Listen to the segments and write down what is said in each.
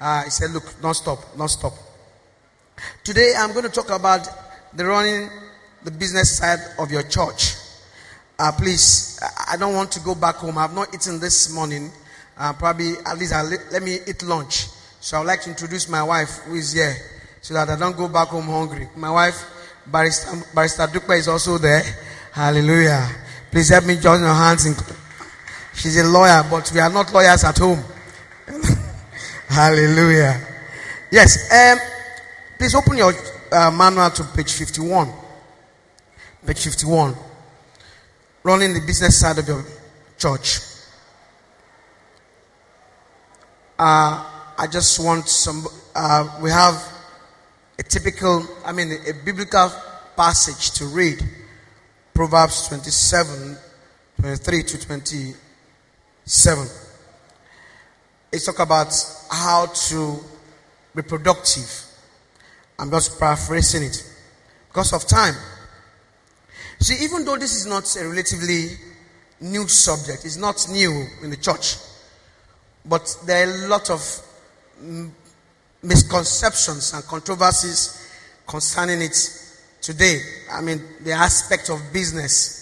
uh, he said, look, don't stop, don't stop. Today I'm going to talk about the running the business side of your church. Uh, please, I don't want to go back home. I've not eaten this morning. Uh, probably, at least, I'll, let me eat lunch. So I would like to introduce my wife who is here so that I don't go back home hungry. My wife, Barrister, Barrister Dukpa, is also there. Hallelujah. Please help me join your hands. In, she's a lawyer, but we are not lawyers at home. Hallelujah. Yes. Um, please open your uh, manual to page 51. Page 51 running the business side of your church. Uh, I just want some, uh, we have a typical, I mean, a biblical passage to read. Proverbs 27, 23 to 27. It's talk about how to be productive. I'm just paraphrasing it because of time. See, even though this is not a relatively new subject, it's not new in the church, but there are a lot of misconceptions and controversies concerning it today. I mean, the aspect of business.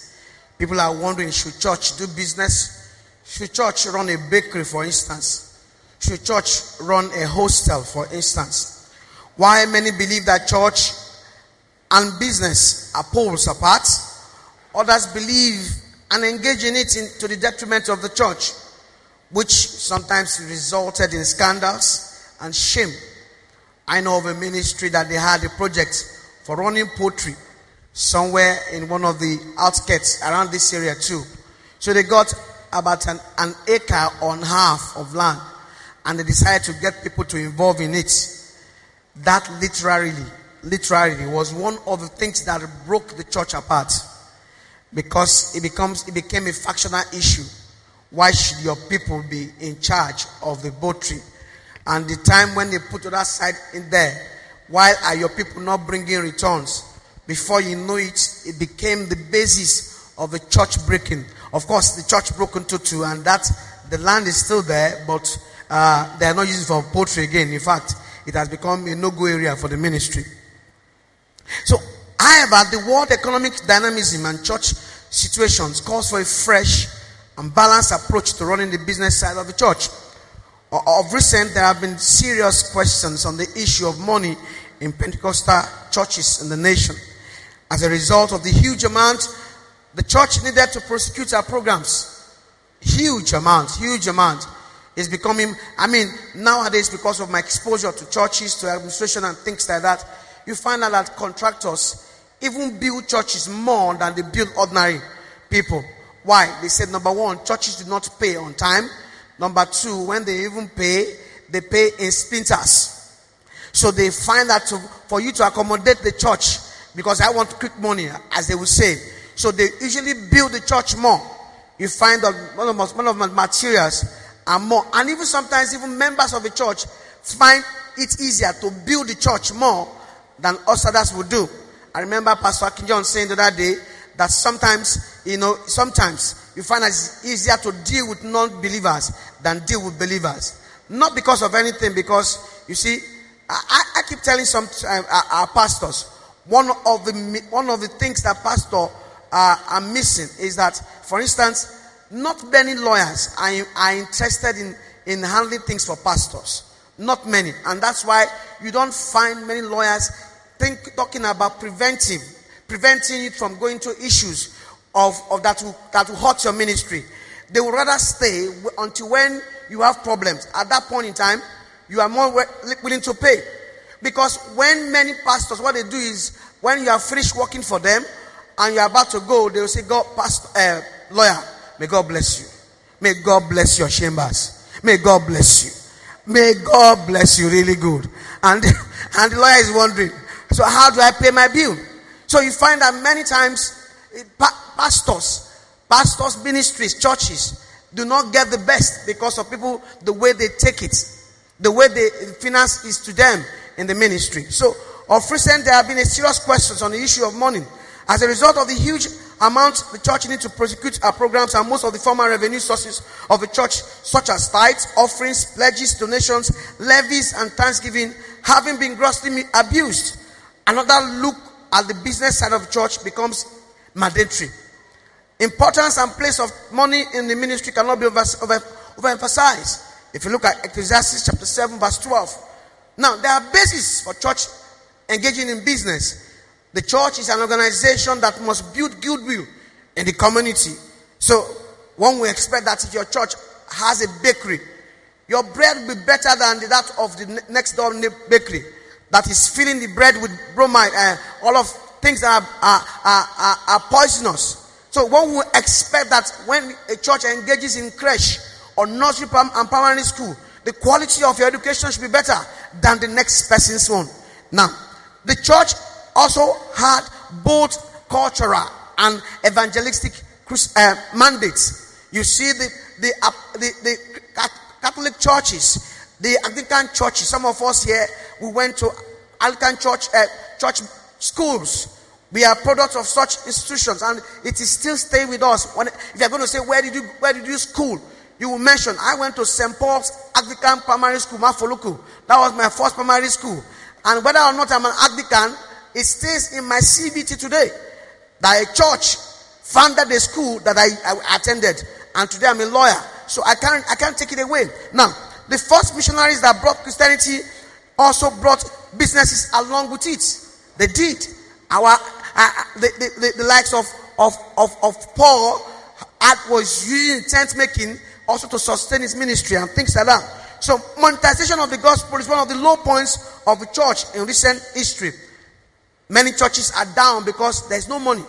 People are wondering should church do business? Should church run a bakery, for instance? Should church run a hostel, for instance? Why many believe that church and business are poles apart. Others believe and engage in it in, to the detriment of the church, which sometimes resulted in scandals and shame. I know of a ministry that they had a project for running poultry somewhere in one of the outskirts around this area too. So they got about an, an acre on half of land and they decided to get people to involve in it. That literally literally was one of the things that broke the church apart. Because it becomes it became a factional issue. Why should your people be in charge of the poultry and the time when they put that side in there why are your people not bringing returns? Before you know it it became the basis of the church breaking. Of course the church broke into two and that the land is still there but uh, they are not using for poultry again in fact it has become a no-go area for the ministry so, however, the world economic dynamism and church situations calls for a fresh and balanced approach to running the business side of the church. Of recent, there have been serious questions on the issue of money in Pentecostal churches in the nation. As a result of the huge amount, the church needed to prosecute our programs. Huge amount, huge amount is becoming, I mean, nowadays because of my exposure to churches, to administration and things like that, you find out that contractors even build churches more than they build ordinary people. Why? They said number one, churches do not pay on time. Number two, when they even pay, they pay in splinters. So they find that to, for you to accommodate the church, because I want quick money, as they will say. So they usually build the church more. You find that one of, one of my materials are more. And even sometimes, even members of the church find it easier to build the church more than us others would do. I remember Pastor John saying the other day that sometimes, you know, sometimes you find it's easier to deal with non-believers than deal with believers. Not because of anything, because you see, I, I keep telling some uh, our pastors one of the one of the things that pastor uh, are missing is that, for instance, not many lawyers are, are interested in in handling things for pastors. Not many, and that's why you don't find many lawyers think, talking about preventing, preventing it from going to issues of, of that, will, that will hurt your ministry. They would rather stay until when you have problems. At that point in time, you are more willing to pay. Because when many pastors, what they do is, when you are finished working for them and you are about to go, they will say, "Go, pastor, uh, lawyer, may God bless you. May God bless your chambers. May God bless you. May God bless you really good. And, and the lawyer is wondering, so how do I pay my bill? So you find that many times eh, pastors, pastors, ministries, churches do not get the best because of people, the way they take it, the way the finance is to them in the ministry. So of recent, there have been a serious questions on the issue of money As a result of the huge amount the church needs to prosecute our programs and most of the former revenue sources of the church, such as tithes, offerings, pledges, donations, levies, and thanksgiving, having been grossly abused. Another look at the business side of church becomes mandatory. Importance and place of money in the ministry cannot be over, over, overemphasized. If you look at Ecclesiastes chapter 7, verse 12. Now, there are bases for church engaging in business. The church is an organization that must build goodwill in the community. So, one will expect that if your church has a bakery, your bread will be better than that of the next door bakery that is filling the bread with bromide and uh, all of things that are, are, are, are, poisonous. So one will expect that when a church engages in creche or nursery and primary school, the quality of your education should be better than the next person's one. Now, the church also had both cultural and evangelistic uh, mandates. You see the, the, uh, the, the Catholic churches, the Anglican churches, some of us here, we went to Anglican church, uh, church schools. We are products of such institutions and it is still staying with us. When, if you're going to say, where did you, where did you school? You will mention, I went to St. Paul's Anglican Primary School, Mafoluku. That was my first primary school. And whether or not I'm an Anglican, it stays in my CVT today that a church founded a school that I, I attended, and today I'm a lawyer. So I can't I can't take it away. Now, the first missionaries that brought Christianity also brought businesses along with it. They did. Our uh, uh the, the, the, the, likes of of of, of Paul was using tent making also to sustain his ministry and things like that. So monetization of the gospel is one of the low points of the church in recent history. Many churches are down because there's no money.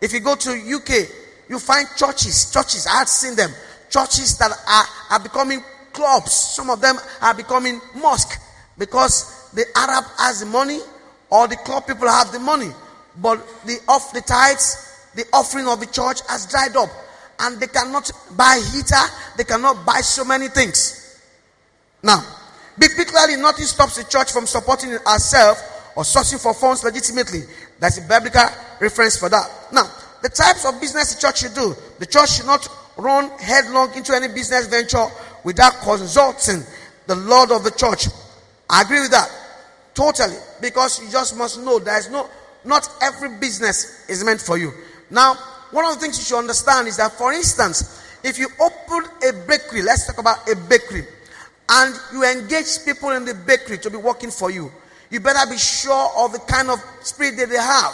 If you go to UK, you find churches, churches, I have seen them, churches that are, are becoming clubs. Some of them are becoming mosque because the Arab has the money or the club people have the money. But the off the tithes, the offering of the church has dried up. And they cannot buy heater, they cannot buy so many things. Now, biblically, nothing stops the church from supporting herself or sourcing for funds legitimately. That's a biblical reference for that. Now, the types of business the church should do. The church should not run headlong into any business venture without consulting the Lord of the church. I agree with that. Totally. Because you just must know there is no, not every business is meant for you. Now, one of the things you should understand is that, for instance, if you open a bakery, let's talk about a bakery, and you engage people in the bakery to be working for you, you better be sure of the kind of spirit that they have.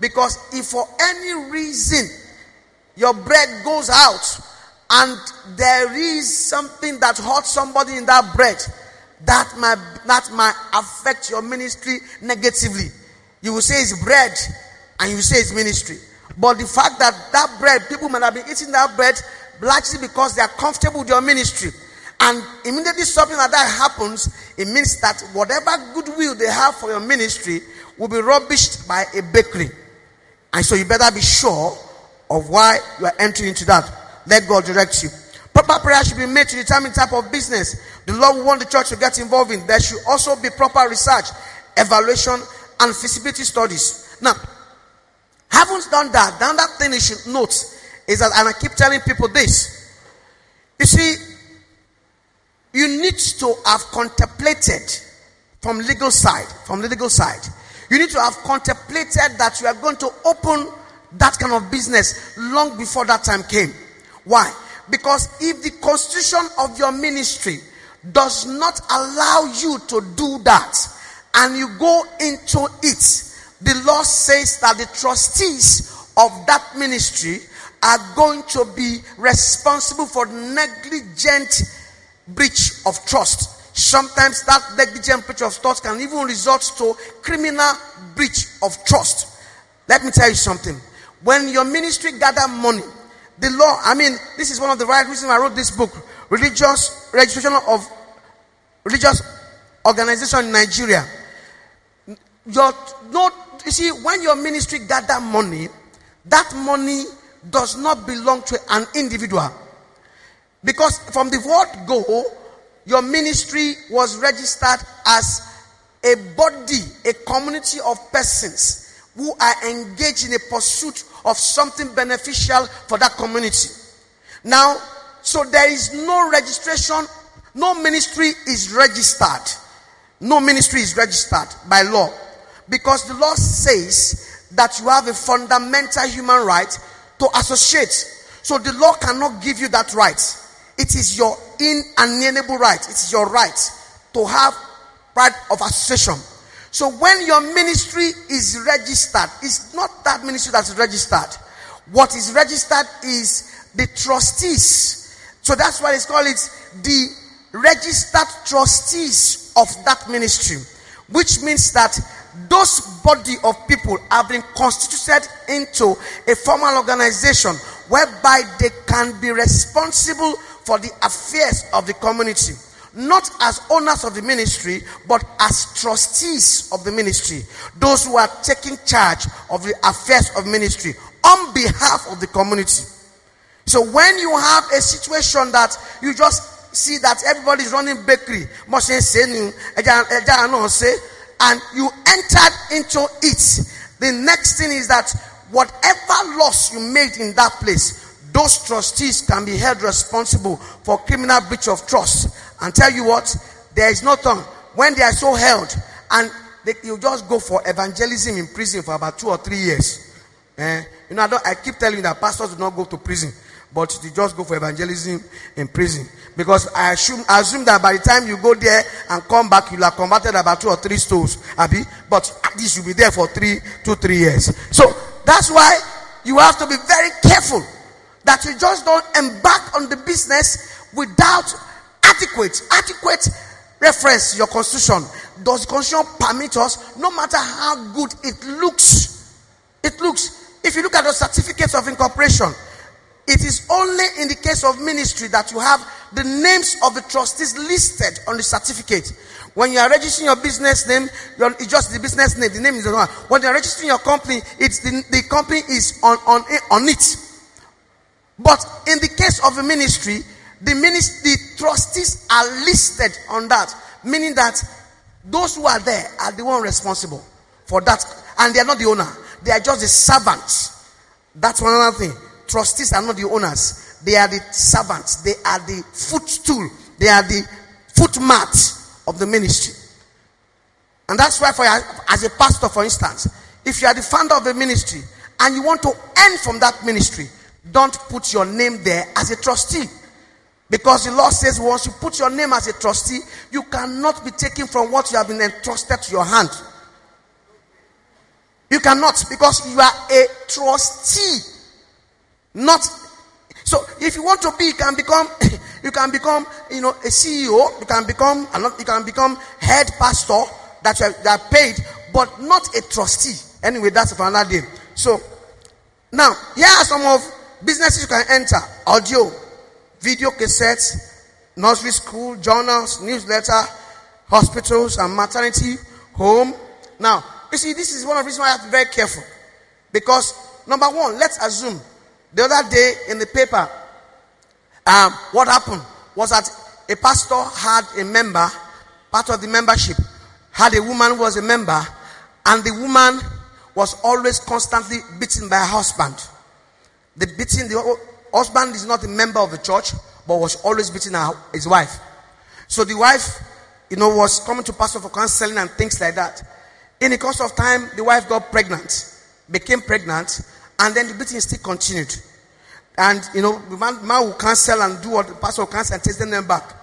Because if for any reason your bread goes out and there is something that hurts somebody in that bread, that might, that might affect your ministry negatively. You will say it's bread and you say it's ministry. But the fact that that bread, people might have been eating that bread largely because they are comfortable with your ministry. And immediately something like that happens, it means that whatever goodwill they have for your ministry will be rubbished by a bakery. And so you better be sure of why you are entering into that. Let God direct you. Proper prayer should be made to determine type of business the Lord will want the church to get involved in. There should also be proper research, evaluation, and feasibility studies. Now, having done that, the other thing you should note is that, and I keep telling people this. You see, you need to have contemplated from legal side, from the legal side. You need to have contemplated that you are going to open that kind of business long before that time came. Why? Because if the constitution of your ministry does not allow you to do that and you go into it, the law says that the trustees of that ministry are going to be responsible for negligent breach of trust. Sometimes that negligent breach of trust can even result to criminal breach of trust. Let me tell you something. When your ministry gather money, the law, I mean, this is one of the right reasons I wrote this book, Religious Registration of Religious Organization in Nigeria. Your, not, you see, when your ministry gather money, that money does not belong to an individual. Because from the word go, your ministry was registered as a body, a community of persons who are engaged in a pursuit of something beneficial for that community. Now, so there is no registration, no ministry is registered. No ministry is registered by law because the law says that you have a fundamental human right to associate. So the law cannot give you that right. It is your inalienable right. It is your right to have right of association. So when your ministry is registered, it's not that ministry that's registered. What is registered is the trustees. So that's why it's called the registered trustees of that ministry, which means that those body of people have been constituted into a formal organization whereby they can be responsible for the affairs of the community not as owners of the ministry, but as trustees of the ministry. Those who are taking charge of the affairs of ministry on behalf of the community. So when you have a situation that you just see that everybody is running bakery, and you entered into it, the next thing is that whatever loss you made in that place, those trustees can be held responsible for criminal breach of trust. And tell you what, there is no tongue. When they are so held, and they, you just go for evangelism in prison for about two or three years. Eh? You know, I, I keep telling you that pastors do not go to prison, but they just go for evangelism in prison. Because I assume, assume that by the time you go there and come back, you'll have converted about two or three stores, Abby. But at least you'll be there for three, two, three years. So that's why you have to be very careful that you just don't embark on the business without adequate, adequate reference your constitution. Does the constitution permit us, no matter how good it looks? It looks. If you look at the certificates of incorporation, it is only in the case of ministry that you have the names of the trustees listed on the certificate. When you are registering your business name, it's just the business name. The name is the one. When you are registering your company, it's the, the company is on, on, on it. But in the case of a ministry, the ministry, the trustees are listed on that, meaning that those who are there are the one responsible for that, and they are not the owner. They are just the servants. That's one other thing. Trustees are not the owners. They are the servants. They are the footstool. They are the footmat of the ministry. And that's why, for as a pastor, for instance, if you are the founder of a ministry and you want to earn from that ministry, don't put your name there as a trustee. Because the law says once you put your name as a trustee, you cannot be taken from what you have been entrusted to your hand. You cannot because you are a trustee. Not so if you want to be, you can become you can become you know a CEO, you can become you can become head pastor that you are, paid, but not a trustee. Anyway, that's another day. So now here are some of businesses you can enter audio, video cassettes, nursery school, journals, newsletter, hospitals, and maternity home. Now, you see, this is one of the reasons why I have to be very careful. Because, number one, let's assume the other day in the paper, um, what happened was that a pastor had a member, part of the membership, had a woman who was a member, and the woman was always constantly beaten by her husband. The beating, the husband is not a member of the church, but was always beating his wife. So the wife, you know, was coming to pastor for counseling and things like that. In the course of time, the wife got pregnant, became pregnant, and then the beating still continued. And, you know, the man, man will cancel and do what the pastor will cancel and take them back.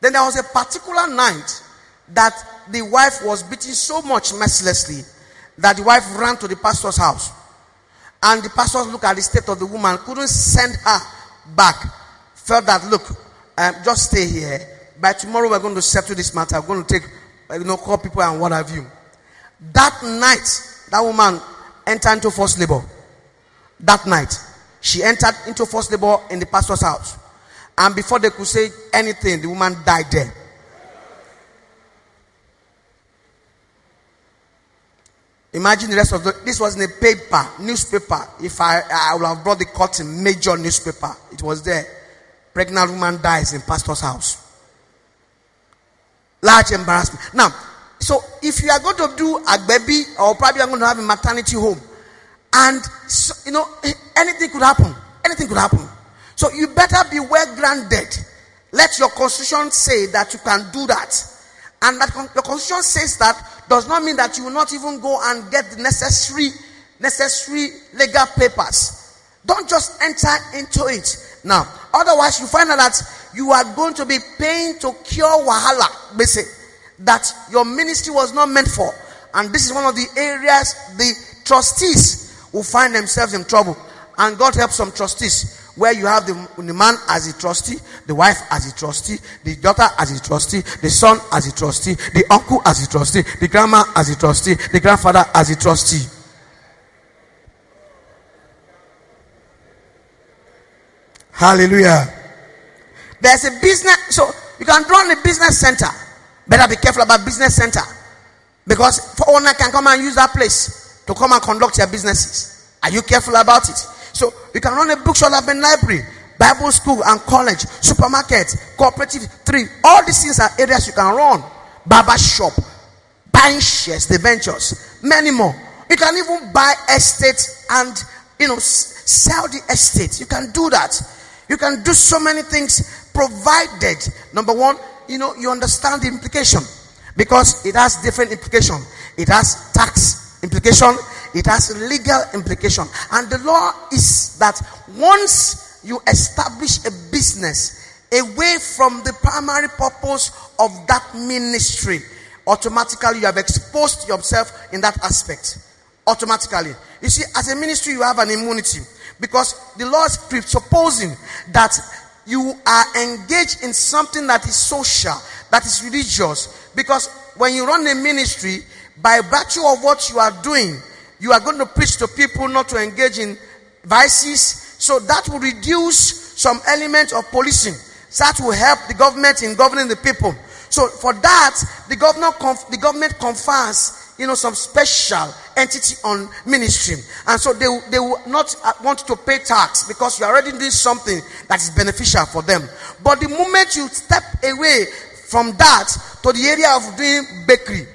Then there was a particular night that the wife was beaten so much mercilessly that the wife ran to the pastor's house. And the pastors looked at the state of the woman, couldn't send her back. Felt that, look, um, just stay here. By tomorrow, we're going to settle this matter. We're going to take, you know, call people and what have you. That night, that woman entered into forced labor. That night, she entered into forced labor in the pastor's house. And before they could say anything, the woman died there. Imagine the rest of the. This was in a paper, newspaper. If I, I would have brought the cotton, major newspaper. It was there. Pregnant woman dies in pastor's house. Large embarrassment. Now, So if you are going to do a baby or probably you're going to have a maternity home, and so, you know anything could happen. Anything could happen. So you better be well grounded. Let your constitution say that you can do that. And that your constitution says that does not mean that you will not even go and get the necessary necessary legal papers. Don't just enter into it. Now, otherwise you find out that you are going to be paying to cure wahala, basically, that your ministry was not meant for. And this is one of the areas the trustees will find themselves in trouble. And God help some trustees where you have the, the man as a trustee, the wife as a trustee, the daughter as a trustee, the son as a trustee, the uncle as a trustee, the grandma as a trustee, the grandfather as a trustee. Hallelujah. There's a business, so you can run a business center. Better be careful about business center. Because for owner can come and use that place to come and conduct your businesses. Are you careful about it? So you can run a bookshop and library, Bible school and college, supermarket, cooperative, three. All these things are areas you can run. Barber shop, buying shares, the ventures, many more. You can even buy estate and you know sell the estate. You can do that. You can do so many things provided number one, you know, you understand the implication because it has different implication. It has tax implication, it has legal implication. And the law is that once you establish a business away from the primary purpose of that ministry, automatically you have exposed yourself in that aspect. Automatically. You see, as a ministry, you have an immunity because the law is presupposing that you are engaged in something that is social, that is religious. Because when you run a ministry, by virtue of what you are doing, you are going to preach to people not to engage in vices. So that will reduce some element of policing. That will help the government in governing the people. So for that, the governor, conf- the government confers, you know, some special entity on ministry. And so they, they will not uh, want to pay tax because you're already doing something that is beneficial for them. But the moment you step away from that to the area of doing bakery,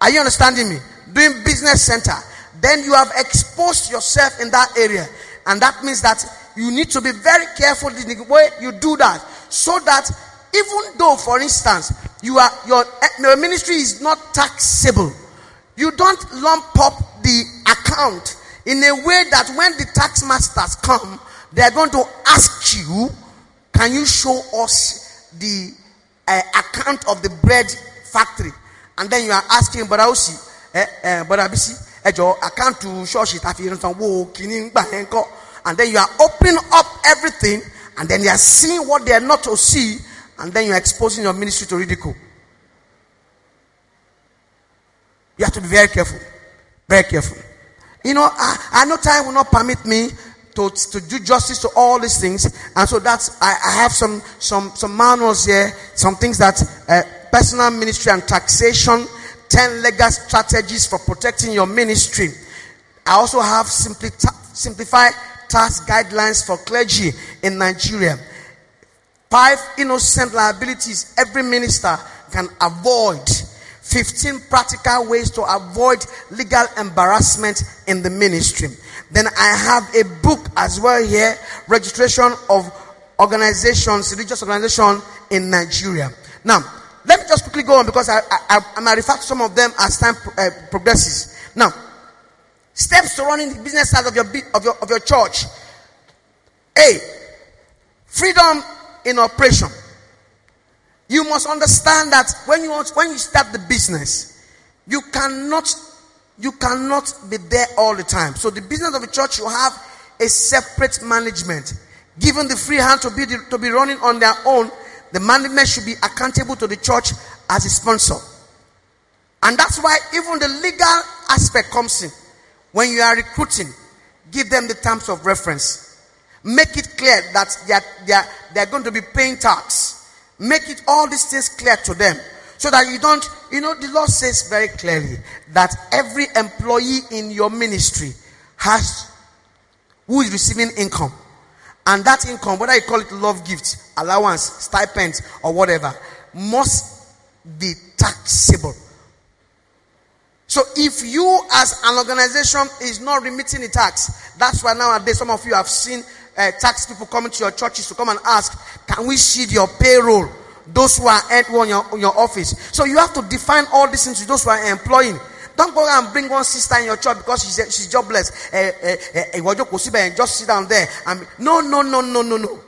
are you understanding me? Doing business center, then you have exposed yourself in that area. And that means that you need to be very careful the way you do that. So that even though, for instance, you are your, your ministry is not taxable, you don't lump up the account in a way that when the tax masters come, they are going to ask you, can you show us the uh, account of the bread factory? And then you are asking, but I'll see ẹ ẹ bọ́dà bísí ẹ jọ àkáǹtù ṣọ́ọ̀ṣì kọ́ and then you are opening up everything and then you are seeing what they are not to see and then you are exposing your ministry to ridicule. You have to be very careful. Very careful. You know, I, I know time will not permit me to, to do justice to all these things. And so that's, I, I have some, some, some manuals here, some things that uh, personal ministry and taxation 10 legal strategies for protecting your ministry. I also have simply simplified task guidelines for clergy in Nigeria. Five innocent liabilities every minister can avoid. 15 practical ways to avoid legal embarrassment in the ministry. Then I have a book as well here, registration of organizations, religious organization in Nigeria. Now, let me just quickly go on because I, I, I might refer to some of them as time uh, progresses. Now, steps to running the business side of your, of your, of your church. A, freedom in operation. You must understand that when you want, when you start the business, you cannot you cannot be there all the time. So the business of the church you have a separate management, given the free hand to be to be running on their own the management should be accountable to the church as a sponsor. And that's why even the legal aspect comes in. When you are recruiting, give them the terms of reference. Make it clear that they are, they are, they are going to be paying tax. Make it all these things clear to them. So that you don't, you know, the law says very clearly that every employee in your ministry has, who is receiving income, and that income, whether you call it love gift, allowance, stipend, or whatever, must be taxable So if you as an organization is not remitting the tax, that's why nowadays some of you have seen uh, tax people coming to your churches to come and ask, can we shield your payroll? Those who are at one your, your office. So you have to define all these things to those who are employing. Don't go and bring one sister in your church because she's, she's jobless. Uh, uh, uh, just sit down there. And, no, no, no, no, no, no.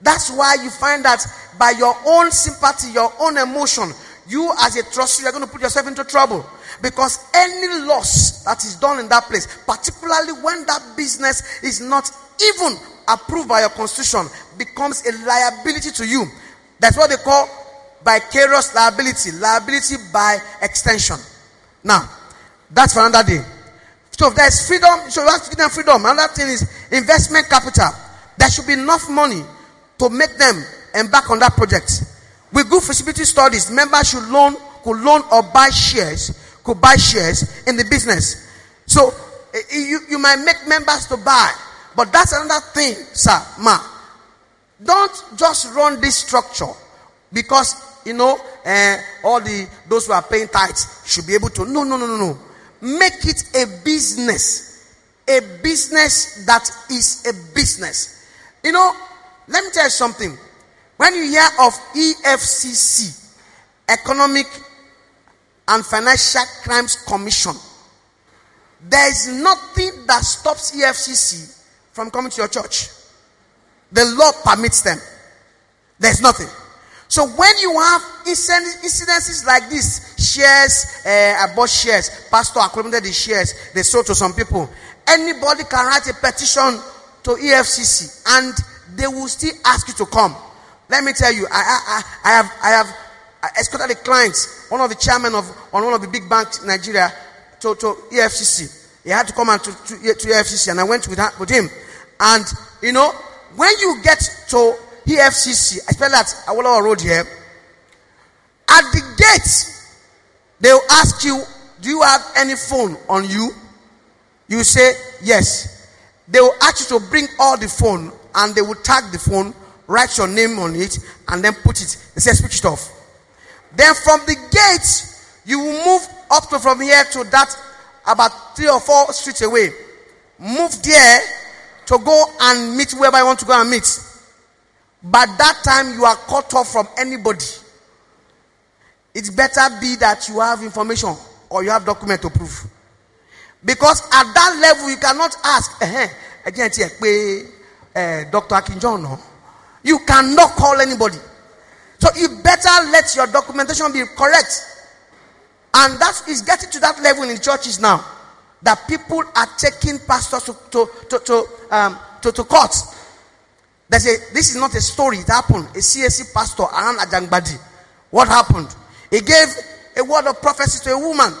That's why you find that by your own sympathy, your own emotion, you as a trustee, you're going to put yourself into trouble. Because any loss that is done in that place, particularly when that business is not even approved by your constitution, becomes a liability to you. That's what they call vicarious liability, liability by extension. Now, that's for another day. So there's freedom, so you have them freedom. Another thing is investment capital. There should be enough money to make them embark on that project. With good feasibility studies, members should loan, could loan or buy shares, could buy shares in the business. So eh, eh, you, you might make members to buy, but that's another thing, sir, ma. Don't just run this structure because you know uh, all the those who are paying tithes should be able to. No, no, no, no, no. Make it a business, a business that is a business. You know, let me tell you something. When you hear of EFCC, Economic and Financial Crimes Commission, there is nothing that stops EFCC from coming to your church. The law permits them. There's nothing. So when you have incidences like this, shares, uh, I bought shares, pastor accumulated the shares, they sold to some people. Anybody can write a petition to EFCC and they will still ask you to come. Let me tell you, I, I, I have, I have escorted a client, one of the chairman of on one of the big banks in Nigeria, to, to EFCC. He had to come and to, to, to EFCC, and I went with, with him. And you know, when you get to EFCC, especially at Awolowo Road here, at the gate, they'll ask you, "Do you have any phone on you?" You say yes. They will ask you to bring all the phone and they will tag the phone, write your name on it, and then put it. They say switch it off. Then from the gate, you will move up to from here to that about three or four streets away. Move there to go and meet wherever you want to go and meet. But that time you are cut off from anybody. It's better be that you have information or you have document to prove. Because at that level you cannot ask, again, uh, Dr. Akinjono. You cannot call anybody. So you better let your documentation be correct. And that is getting to that level in churches now. That people are taking pastors to, to, to, to, um, to, to court. They say, this is not a story. It happened. A CSC pastor, Aran Ajangbadi. What happened? He gave a word of prophecy to a woman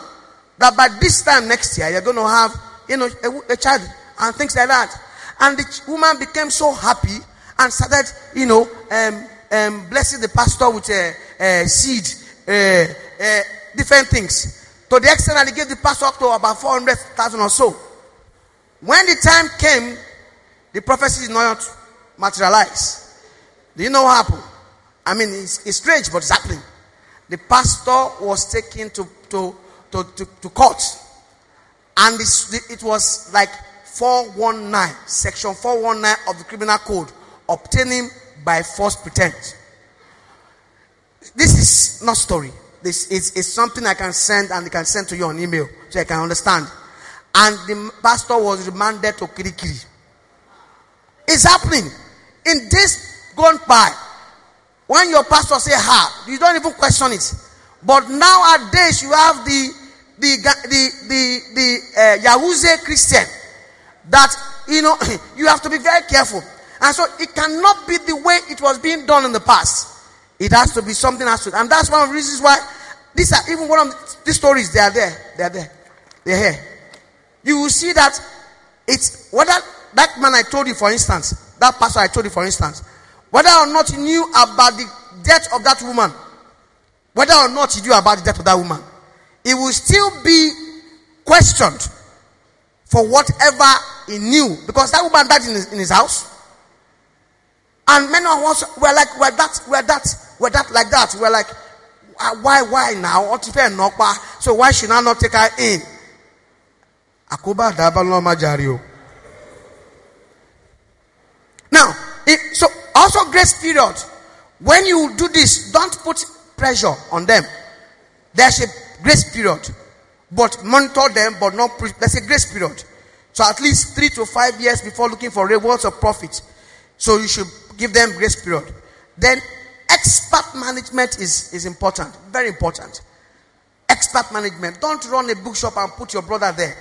that by this time next year, you're going to have, you know, a, a child and things like that. And the woman became so happy and started, you know, um, um, blessing the pastor with a, a seed, uh, uh, different things. To the extent that he gave the pastor up to about 400,000 or so. When the time came, the prophecy is not materialize. Do you know what happened? I mean, it's, it's strange, but it's happening. The pastor was taken to, to, to, to, to court. And it was like 419, section 419 of the criminal code, obtaining by false pretense. This is not story. This is, is something I can send and I can send to you on email so I can understand. And the pastor was remanded to Kirikiri. It's happening. In this gone by, when your pastor say ha, you don't even question it. But nowadays you have the the the the, the uh, Yahoo Christian that you know you have to be very careful. And so it cannot be the way it was being done in the past. It has to be something else. And that's one of the reasons why these are even one of these stories, they are there. They are there. They're here. You will see that it's whether that man I told you, for instance, that pastor I told you, for instance, whether or not he knew about the death of that woman, whether or not he knew about the death of that woman, he will still be questioned for whatever he knew because that woman died in his, in his house. And many of us were like, we're that, we're that, we're that, like that. We're like, ah, why, why now? So why should I not take her in? Akoba dabalo majario. Now, so also grace period. When you do this, don't put pressure on them. There's a grace period, but monitor them, but not. Pre- there's a grace period. So at least three to five years before looking for rewards or profit. So you should give them grace period. Then expert management is, is important, very important. Expert management. Don't run a bookshop and put your brother there.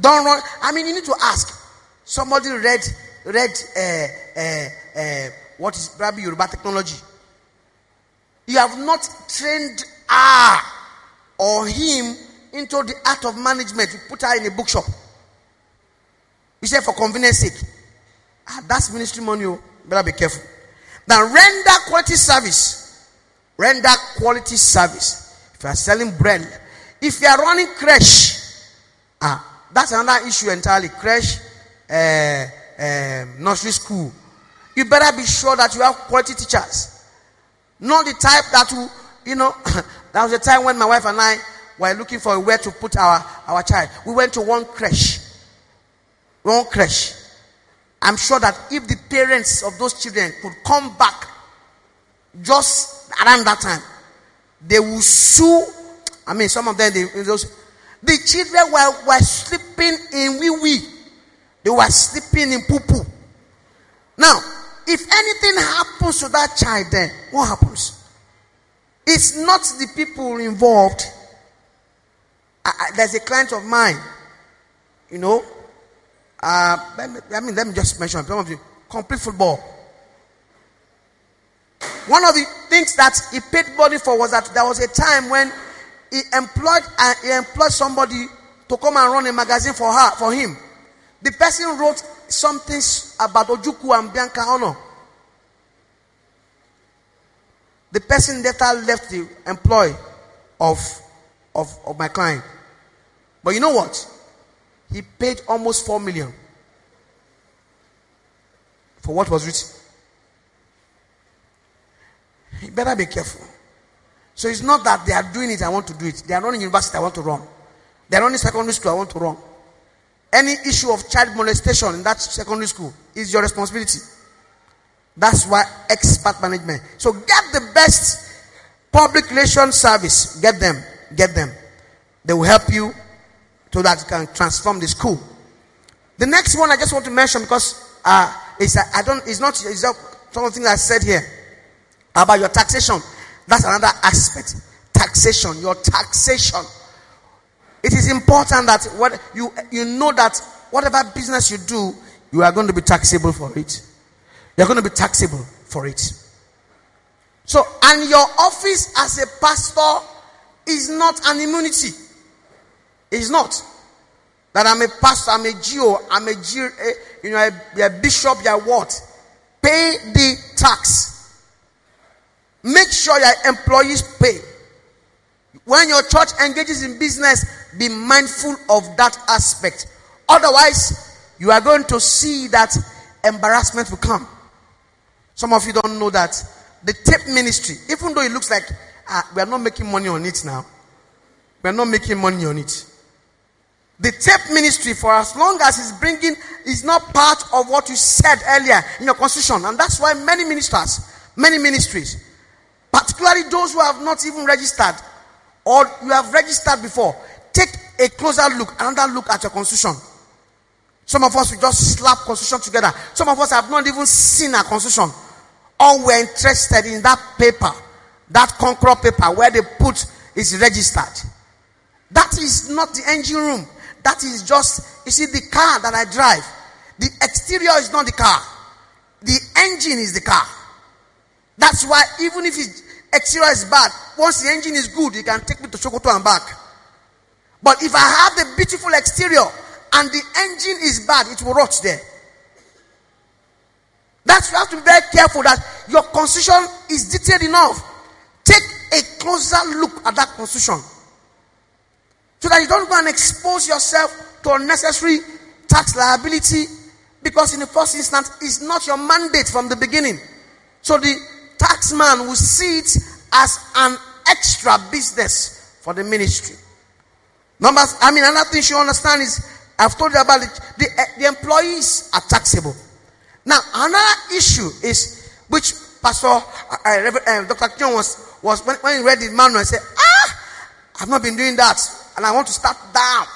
Don't run. I mean, you need to ask. Somebody read read uh, uh, uh, what is Rabbi Yoruba technology. You have not trained her or him into the art of management. You put her in a bookshop. You say for convenience sake. Ah, that's ministry money. You oh. better be careful. Now render quality service. Render quality service. If you are selling bread, if you are running creche, ah, that's another issue entirely. Creche, uh, uh, nursery school. You better be sure that you have quality teachers. Not the type that will, you know, that was a time when my wife and I were looking for where to put our, our child. We went to one creche. One creche. I'm sure that if the parents of those children could come back just around that time, they will sue. I mean, some of them, they, those, the children were, were sleeping in wee wee. They were sleeping in poo poo. Now, if anything happens to that child, then what happens? It's not the people involved. I, I, there's a client of mine, you know, uh, let me, I mean, let me just mention some of you. Complete football. One of the things that he paid money for was that there was a time when he employed uh, he employed somebody to come and run a magazine for her for him. The person wrote something about Ojukwu and Bianca Onoh. The person later left the employ of, of, of my client. But you know what? He paid almost 4 million for what was written. You better be careful. So it's not that they are doing it, I want to do it. They are running university, I want to run. They are running secondary school, I want to run. Any issue of child molestation in that secondary school is your responsibility. That's why expert management. So get the best public relations service. Get them. Get them. They will help you so that you can transform the school. The next one I just want to mention because uh, it's, I don't, it's not, it's not something I said here about your taxation. That's another aspect. Taxation, your taxation. It is important that what you, you know that whatever business you do, you are going to be taxable for it. You're going to be taxable for it. So, and your office as a pastor is not an immunity. It's not. That I'm a pastor, I'm a GO, I'm a G, eh, you know, a, a bishop, you're what? Pay the tax. Make sure your employees pay. When your church engages in business, be mindful of that aspect. Otherwise, you are going to see that embarrassment will come. Some of you don't know that the tape ministry, even though it looks like uh, we are not making money on it now, we are not making money on it. The tape ministry, for as long as it's bringing, is not part of what you said earlier in your constitution. And that's why many ministers, many ministries, particularly those who have not even registered or you have registered before, take a closer look, another look at your constitution. Some of us will just slap constitution together. Some of us have not even seen a constitution. All we're interested in that paper, that conqueror paper where they put is registered. That is not the engine room. That is just, you see, the car that I drive. The exterior is not the car. The engine is the car. That's why even if the exterior is bad, once the engine is good, you can take me to Sokoto and back. But if I have the beautiful exterior and the engine is bad, it will rot there. That's you have to be very careful that your constitution is detailed enough. Take a closer look at that constitution. So that you don't go and expose yourself to unnecessary tax liability because in the first instance it's not your mandate from the beginning. So the taxman will see it as an extra business for the ministry. Numbers, I mean, another thing you understand is I've told you about it. The, uh, the employees are taxable. Now, another issue is which Pastor uh, uh, Dr. John was, was when, when he read the manual, he said, Ah, I've not been doing that, and I want to start down.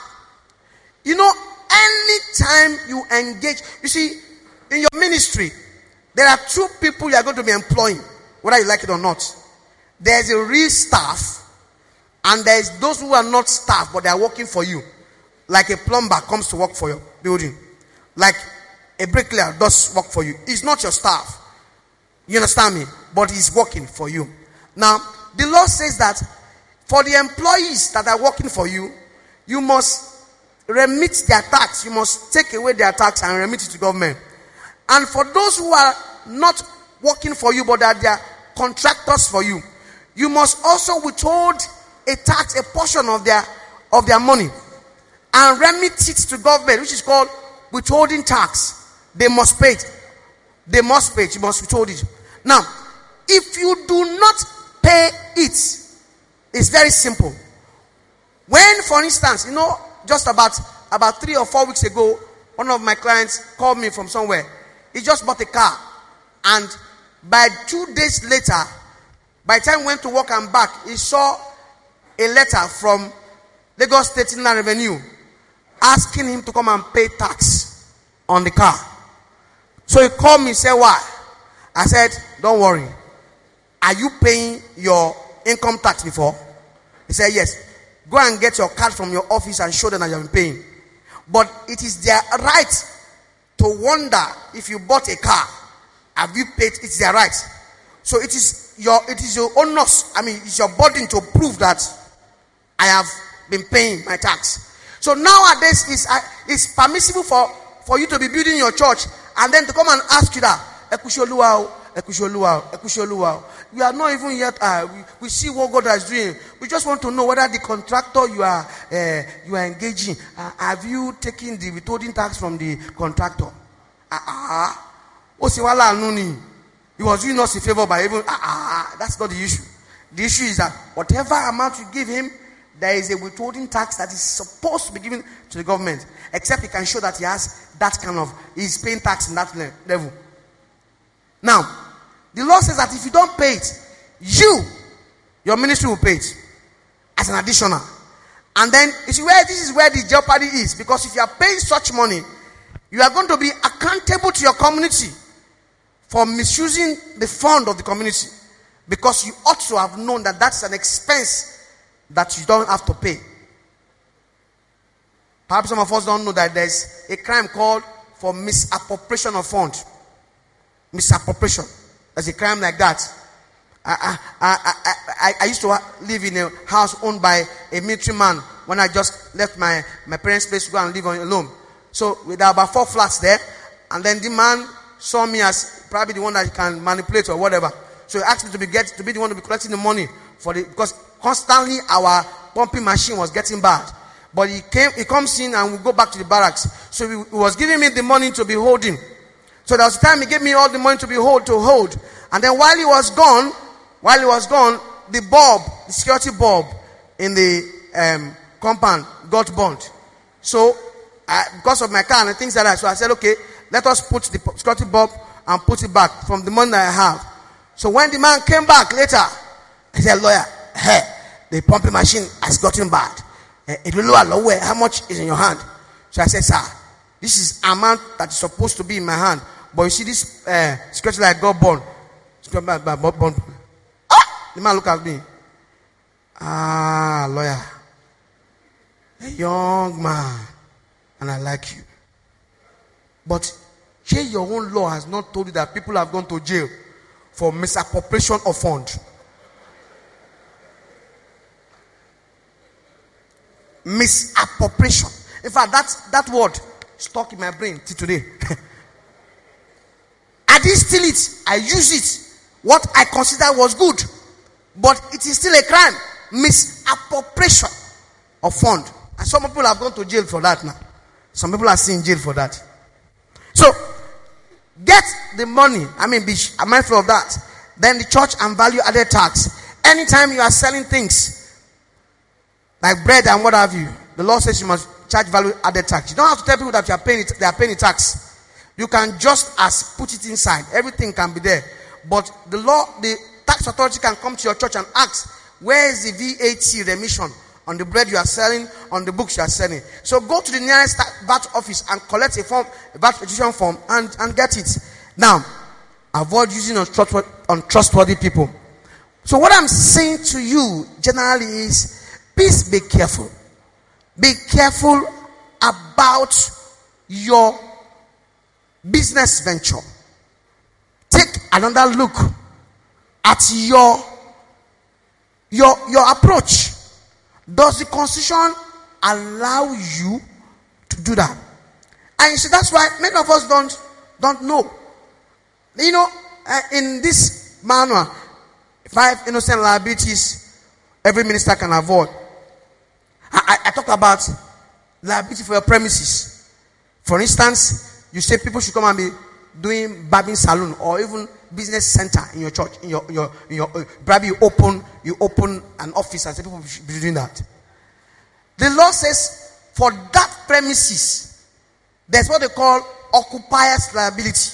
You know, anytime you engage, you see, in your ministry, there are two people you are going to be employing, whether you like it or not. There's a real staff, and there's those who are not staff, but they are working for you. Like a plumber comes to work for your building. Like a bricklayer does work for you. He's not your staff. You understand me? But he's working for you. Now, the law says that for the employees that are working for you, you must remit their tax. You must take away their tax and remit it to government. And for those who are not working for you, but that they are contractors for you, you must also withhold a tax, a portion of their of their money, and remit it to government, which is called withholding tax. They must pay it. They must pay it. You must withhold it. Now, if you do not pay it, it's very simple. When, for instance, you know, just about about three or four weeks ago, one of my clients called me from somewhere. He just bought a car, and by two days later, by the time he went to work and back, he saw a letter from Lagos State Inland Revenue asking him to come and pay tax on the car. So he called me said, Why? I said, Don't worry. Are you paying your income tax before? He said, Yes. Go and get your card from your office and show them that you have been paying. But it is their right to wonder if you bought a car. Have you paid? It's their right. So it is your it is your onus. I mean, it's your burden to prove that I have been paying my tax. So nowadays it's, uh, it's permissible for, for you to be building your church and then to come and ask you that. We are not even yet, uh, we, we see what God is doing. We just want to know whether the contractor you are, uh, you are engaging, uh, have you taken the withholding tax from the contractor? Ah, uh-uh. He was doing us a favor by even, ah, uh-uh. that's not the issue. The issue is that whatever amount you give him, there is a withholding tax that is supposed to be given to the government, except he can show that he has that kind of, he's paying tax in that level. Now, the law says that if you don't pay it, you, your ministry will pay it as an additional. And then you see where this is where the jeopardy is because if you are paying such money, you are going to be accountable to your community for misusing the fund of the community because you ought to have known that that's an expense that you don't have to pay. Perhaps some of us don't know that there's a crime called for misappropriation of funds. Misappropriation. There's a crime like that. I, I, I, I, I used to live in a house owned by a military man when I just left my, my parents' place to go and live on alone. So there are about four flats there. And then the man saw me as probably the one that can manipulate or whatever. So he asked me to be get to be the one to be collecting the money for the because constantly our pumping machine was getting bad. But he came, he comes in and we go back to the barracks. So he, was giving me the money to be holding. So there was a time he gave me all the money to be hold to hold. And then while he was gone, while he was gone, the bulb, the security bulb in the um, compound got burnt. So I, because of my car and things like that, so I said, okay, let us put the security bulb and put it back from the money I have. So when the man came back later, he said, lawyer, hey, the pumping machine has gotten bad. Eh, how much is in your hand? So I said, sir, this is amount that is supposed to be in my hand. But you see this uh, security light got born. Ah! The man look at me. Ah, lawyer. A young man. And I like you. But here your own law has not told you that people have gone to jail for misappropriation of fund. Misappropriation. In fact, that, that word stuck in my brain till today. I didn't steal it. I use it. What I consider was good. But it is still a crime. Misappropriation of fund. And some people have gone to jail for that now. Some people are in jail for that. So, get the money. I mean, be mindful of that. Then the church and value added tax. Anytime you are selling things like bread and what have you, the law says you must charge value added tax. You don't have to tell people that you are paying it, they are paying the tax. You can just as put it inside. Everything can be there. But the law, the tax authority can come to your church and ask, where is the VAT remission on the bread you are selling, on the books you are selling? So go to the nearest VAT office and collect a form, a VAT registration form and, and get it. Now, avoid using untrustworthy, untrustworthy people. So what I'm saying to you generally is, please be careful. Be careful about your business venture. Take another look at your your your approach. Does the constitution allow you to do that? And see, that's why many of us don't don't know. You know, uh, in this manual, five innocent liabilities every minister can avoid. I, I, talked about liability for your premises. For instance, you say people should come and be doing barbing salon or even business center in your church, in your, in your, in your uh, probably you open, you open an office and say people should be doing that. The law says for that premises, there's what they call occupier's liability.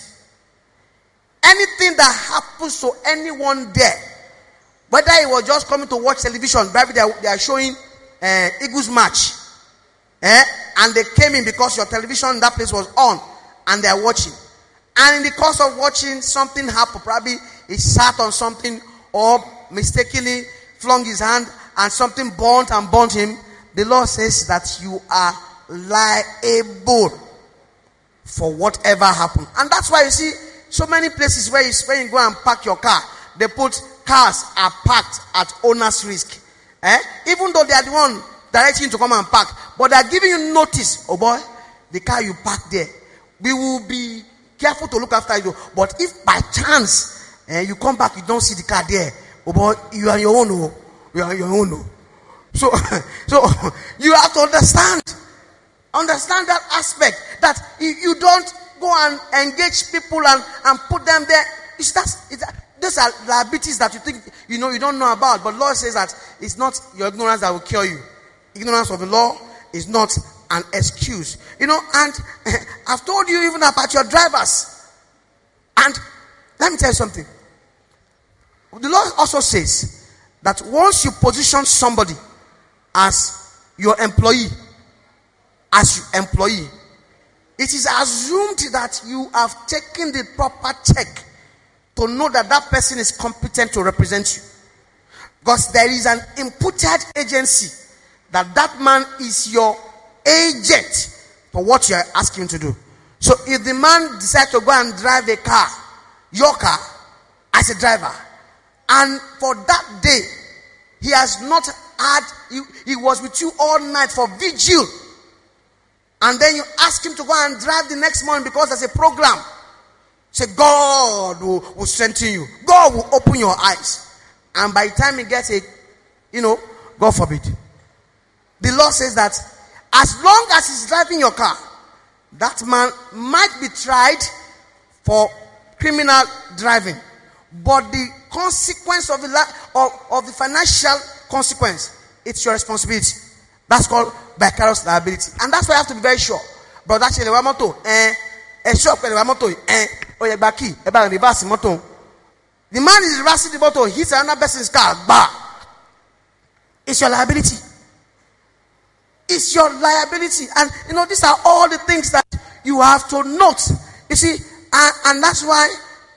Anything that happens to anyone there, whether he was just coming to watch television, maybe they are, they are showing uh, Eagles match, eh? and they came in because your television that place was on, and they are watching. And in the course of watching, something happened. Probably he sat on something or mistakenly flung his hand and something burnt and burnt him. The law says that you are liable for whatever happened. And that's why you see so many places where you, when you go and park your car, they put cars are parked at owner's risk. Eh? Even though they are the one directing you to come and park, but they are giving you notice. Oh boy, the car you park there, we will be careful to look after you. But if by chance eh, you come back, you don't see the car there, oh boy, you are your own. Oh. You are your own. Oh. So, so you have to understand, understand that aspect that if you don't go and engage people and, and put them there. It's that's, it's, those are liabilities that you think you know you don't know about. But law says that it's not your ignorance that will cure you. Ignorance of the law is not an excuse. You know, and I've told you even about your drivers. And let me tell you something. The law also says that once you position somebody as your employee, as your employee, it is assumed that you have taken the proper check to know that that person is competent to represent you. Because there is an imputed agency that that man is your agent for what you are asking him to do. So if the man decides to go and drive a car, your car, as a driver, and for that day, he has not had, he, he was with you all night for vigil, and then you ask him to go and drive the next morning because there's a program. Say, God will, will strengthen you. God will open your eyes. And by the time he gets it, you know, God forbid. The law says that as long as he's driving your car, that man might be tried for criminal driving. But the consequence of the, la- of, of the financial consequence, it's your responsibility. That's called vicarious liability. And that's why you have to be very sure. But actually, eh, oh yeah, back key, about reverse motor. The man is reversing the motor, hits another person's car, bah. It's your liability. It's your liability. And you know, these are all the things that you have to note. You see, and, and that's why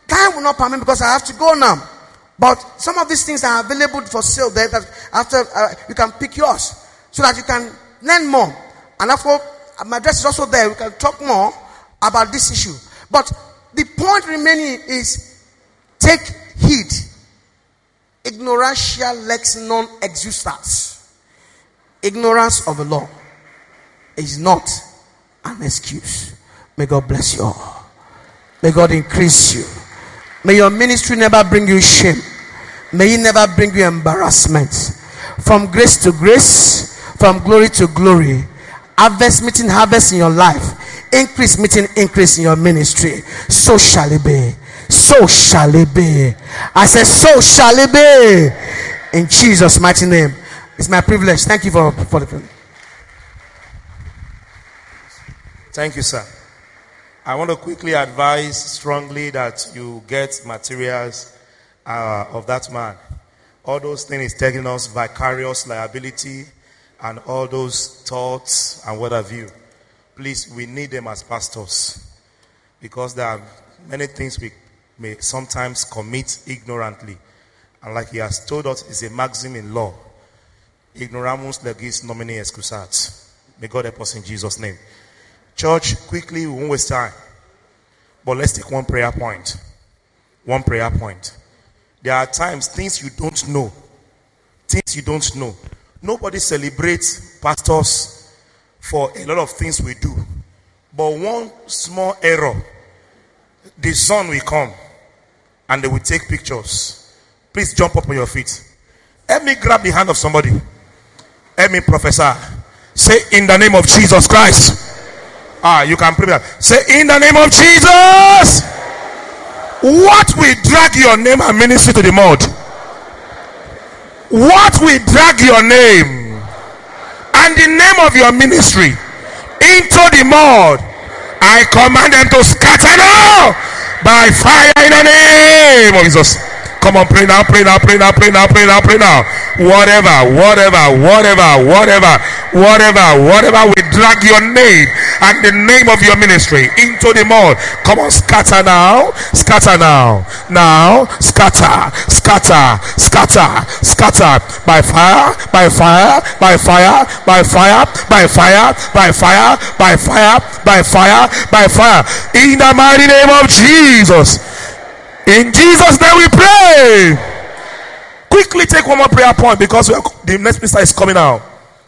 time will not permit because I have to go now. But some of these things are available for sale there that after uh, you can pick yours so that you can learn more. And after my address is also there. We can talk more about this issue. But the point remaining is take heed. Ignorantia lex non excusat. Ignorance of the law is not an excuse. May God bless you all. May God increase you. May your ministry never bring you shame. May it never bring you embarrassment. From grace to grace, from glory to glory. Harvest meeting harvest in your life. Increase meeting increase in your ministry. So shall it be. So shall it be. I said, so shall it be. In Jesus' mighty name. It's my privilege. Thank you for, for the. Thank you, sir. I want to quickly advise strongly that you get materials uh, of that man. All those things is telling us vicarious liability and all those thoughts and what have you. Please, we need them as pastors because there are many things we may sometimes commit ignorantly. And like he has told us, it's a maxim in law. Ignoramus legis neminem excusat. May God help us in Jesus' name. Church, quickly, we won't waste time. But let's take one prayer point. One prayer point. There are times things you don't know. Things you don't know. Nobody celebrates pastors for a lot of things we do. But one small error, the sun will come and they will take pictures. Please jump up on your feet. Let me grab the hand of somebody. Let me professor. Say, in the name of Jesus Christ. Ah, you can pray that. Say, in the name of Jesus. What will drag your name and ministry to the mud? What will drag your name and the name of your ministry into the mud? I command them to scatter now by fire in the name of Jesus. Come on, pray now, pray now, pray now, pray now, pray now, pray now. Whatever, whatever, whatever, whatever, whatever, whatever will drag your name and the name of your ministry into the mud. Come on, scatter now, scatter now, now, scatter, scatter, scatter, scatter by fire, by fire, by fire, by fire, by fire, by fire, by fire, by fire, by fire. In the mighty name of Jesus. In Jesus' name we pray. Quickly take one more prayer point because are, the next minister is coming out.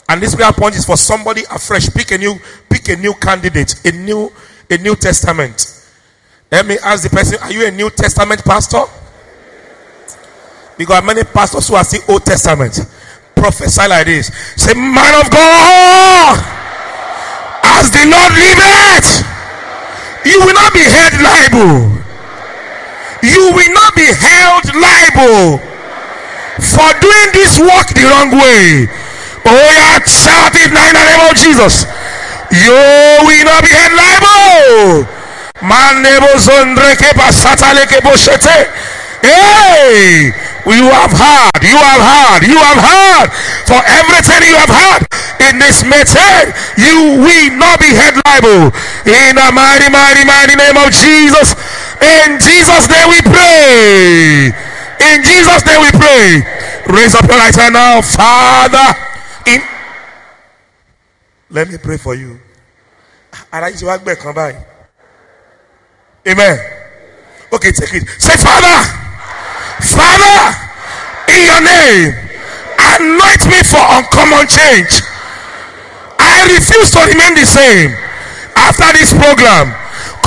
And this prayer point is for somebody afresh. Pick a new, pick a new candidate, a new, a new testament. Let me ask the person, are you a New Testament pastor? Because many pastors who are still Old Testament. Prophesy like this. Say, man of God, as the Lord liveth, you will not be held liable you will not be held liable for doing this work the wrong way. Oh, yeah, shout it now in the name of Jesus. You will not be held liable. Man, Hey, you have heard, you have heard, you have heard. For everything you have heard in this message, you will not be held liable. In the mighty, mighty, mighty name of Jesus. In Jesus' name we pray. In Jesus' name we pray. Raise up your right hand now, Father. In let me pray for you. Amen. Okay, take it. Say, Father, Father, in your name, anoint me for uncommon change. I refuse to remain the same after this program.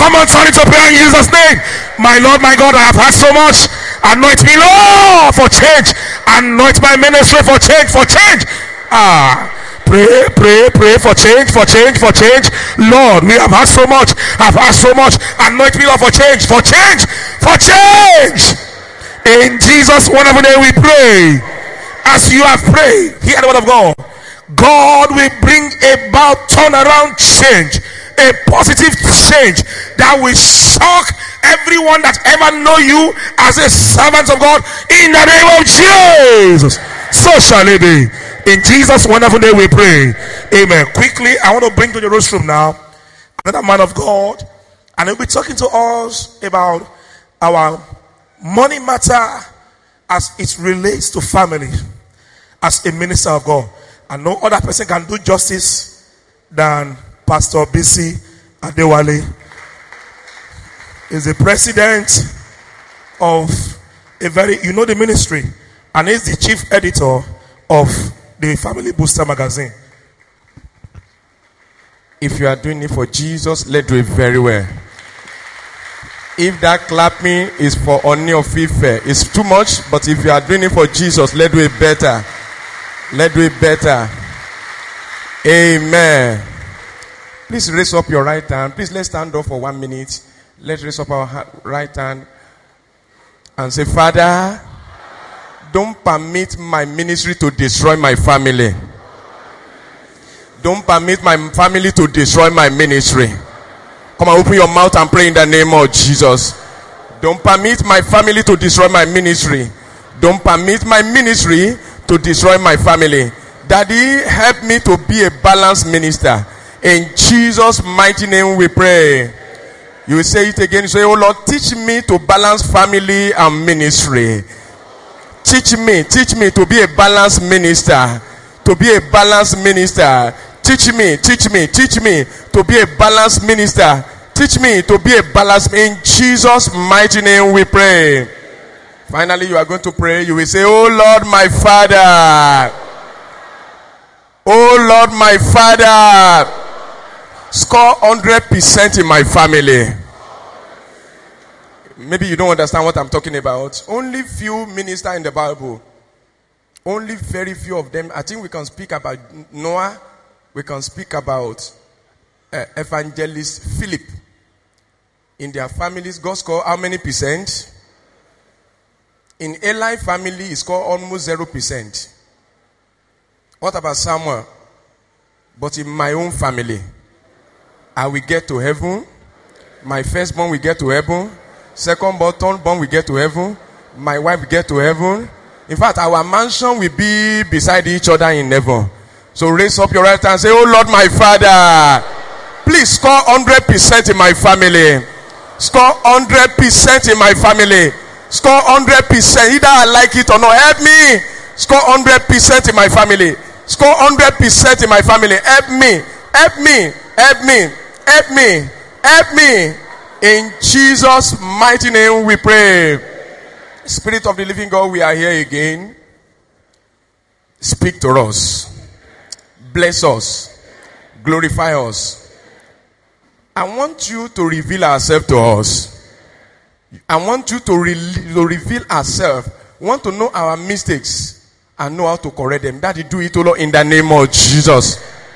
Come on, turn it to prayer in Jesus' name. My Lord, my God, I have had so much. Anoint me, Lord, for change. Anoint my ministry for change, for change. Ah. Pray, pray, pray for change, for change, for change. Lord, we have had so much. I've asked so much. Anoint me, Lord, for change, for change, for change. In Jesus' wonderful name we pray. As you have prayed, hear the word of God. God will bring about turnaround change a positive change that will shock everyone that ever know you as a servant of God in the name of Jesus. So shall it be. In Jesus' wonderful name we pray. Amen. Quickly, I want to bring to the rostrum now another man of God. And he'll be talking to us about our money matter as it relates to family as a minister of God. And no other person can do justice than Pastor BC Adewale is the president of a very, you know, the ministry, and is the chief editor of the Family Booster magazine. If you are doing it for Jesus, let's do it very well. If that clapping is for Oni of Ife, it's too much, but if you are doing it for Jesus, let's do it better. Let's do it better. Amen. Please raise up your right hand. Please let's stand up for one minute. Let's raise up our right hand and say, Father, don't permit my ministry to destroy my family. Don't permit my family to destroy my ministry. Come on, open your mouth and pray in the name of Jesus. Don't permit my family to destroy my ministry. Don't permit my ministry to destroy my family. Daddy, help me to be a balanced minister. In Jesus' mighty name we pray. You say it again. You say, Oh Lord, teach me to balance family and ministry. Teach me, teach me to be a balanced minister. To be a balanced minister. Teach me, teach me, teach me to be a balanced minister. Teach me to be a balanced in Jesus' mighty name we pray. Finally, you are going to pray. You will say, Oh Lord, my Father. Oh Lord, my Father. Score 100% in my family. Maybe you don't understand what I'm talking about. Only few minister in the Bible. Only very few of them. I think we can speak about Noah. We can speak about uh, evangelist Philip. In their families, God scored how many percent? In Eli family, he scored almost zero percent. What about Samuel? But in my own family, I will get to heaven. My firstborn will get to heaven. Second born, born will get to heaven. My wife will get to heaven. In fact, our mansion will be beside each other in heaven. So raise up your right hand and say, Oh Lord, my Father, please score 100% in my family. Score 100% in my family. Score 100%. Either I like it or not. Help me. Score 100% in my family. Score 100% in my family. Help me. Help me. Help me. Help me. Help me. In Jesus' mighty name we pray. Spirit of the living God, we are here again. Speak to us. Bless us. Glorify us. I want you to reveal ourselves to us. I want you to, re- to reveal ourselves. Want to know our mistakes and know how to correct them. Daddy, do it, O Lord, in the name of Jesus.